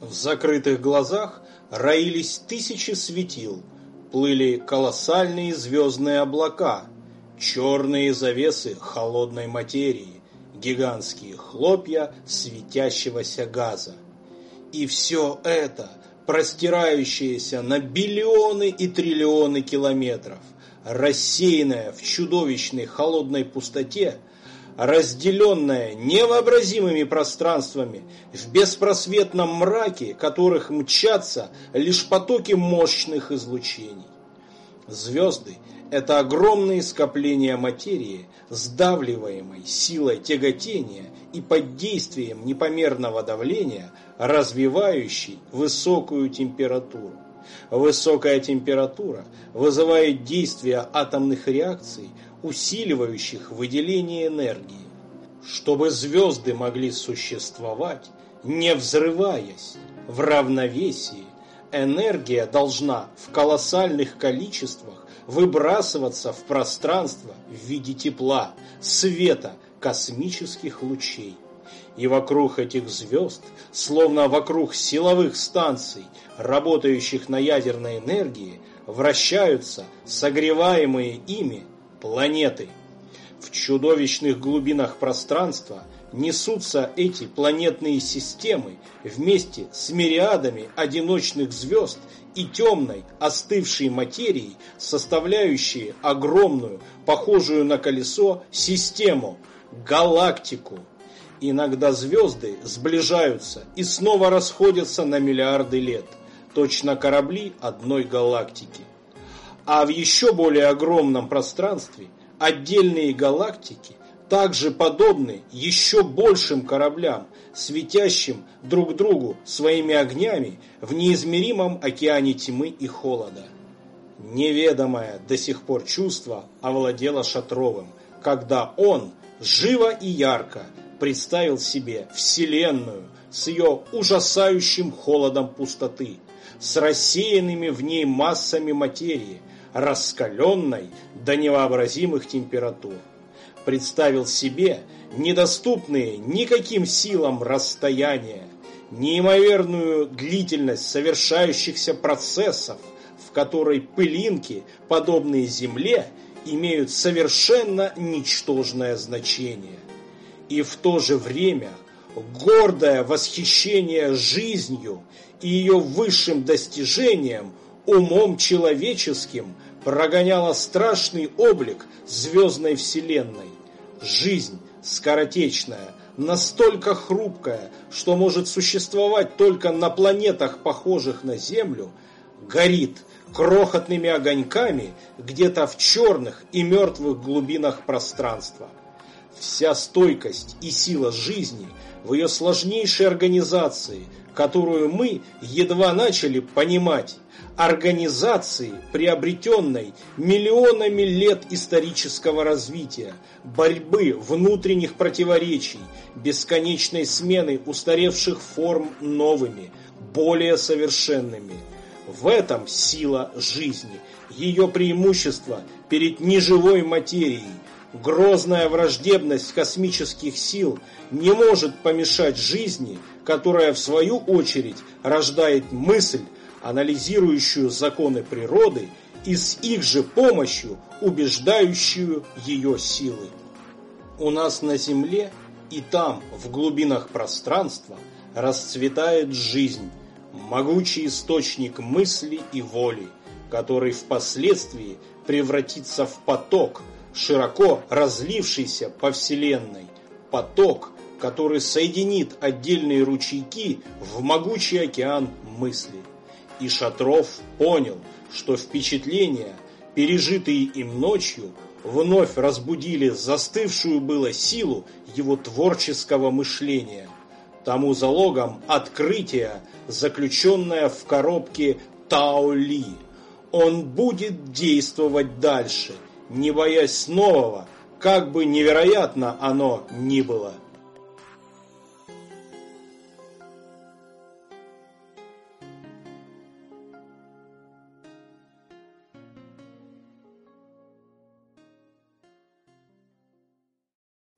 В закрытых глазах роились тысячи светил, плыли колоссальные звездные облака, черные завесы холодной материи, гигантские хлопья светящегося газа. И все это, простирающееся на биллионы и триллионы километров, рассеянное в чудовищной холодной пустоте, разделенная невообразимыми пространствами, в беспросветном мраке которых мчатся лишь потоки мощных излучений. Звезды – это огромные скопления материи, сдавливаемой силой тяготения и под действием непомерного давления, развивающей высокую температуру. Высокая температура вызывает действие атомных реакций, усиливающих выделение энергии. Чтобы звезды могли существовать, не взрываясь, в равновесии, энергия должна в колоссальных количествах выбрасываться в пространство в виде тепла, света, космических лучей. И вокруг этих звезд, словно вокруг силовых станций, работающих на ядерной энергии, вращаются согреваемые ими планеты. В чудовищных глубинах пространства несутся эти планетные системы вместе с мириадами одиночных звезд и темной, остывшей материей, составляющие огромную, похожую на колесо, систему, галактику. Иногда звезды сближаются и снова расходятся на миллиарды лет, точно корабли одной галактики а в еще более огромном пространстве отдельные галактики также подобны еще большим кораблям, светящим друг другу своими огнями в неизмеримом океане тьмы и холода. Неведомое до сих пор чувство овладело Шатровым, когда он живо и ярко представил себе Вселенную с ее ужасающим холодом пустоты, с рассеянными в ней массами материи, раскаленной до невообразимых температур. Представил себе недоступные никаким силам расстояния, неимоверную длительность совершающихся процессов, в которой пылинки, подобные Земле, имеют совершенно ничтожное значение. И в то же время гордое восхищение жизнью и ее высшим достижением – умом человеческим прогоняла страшный облик звездной вселенной. Жизнь скоротечная, настолько хрупкая, что может существовать только на планетах, похожих на Землю, горит крохотными огоньками где-то в черных и мертвых глубинах пространства. Вся стойкость и сила жизни в ее сложнейшей организации, которую мы едва начали понимать, организации, приобретенной миллионами лет исторического развития, борьбы внутренних противоречий, бесконечной смены устаревших форм новыми, более совершенными. В этом сила жизни, ее преимущество перед неживой материей, грозная враждебность космических сил не может помешать жизни, которая в свою очередь рождает мысль, анализирующую законы природы и с их же помощью убеждающую ее силы. У нас на Земле и там, в глубинах пространства, расцветает жизнь, могучий источник мысли и воли, который впоследствии превратится в поток, широко разлившийся по Вселенной, поток, который соединит отдельные ручейки в могучий океан мысли. И Шатров понял, что впечатления, пережитые им ночью, вновь разбудили застывшую было силу его творческого мышления. Тому залогом открытия, заключенное в коробке Таоли. Он будет действовать дальше, не боясь нового, как бы невероятно оно ни было.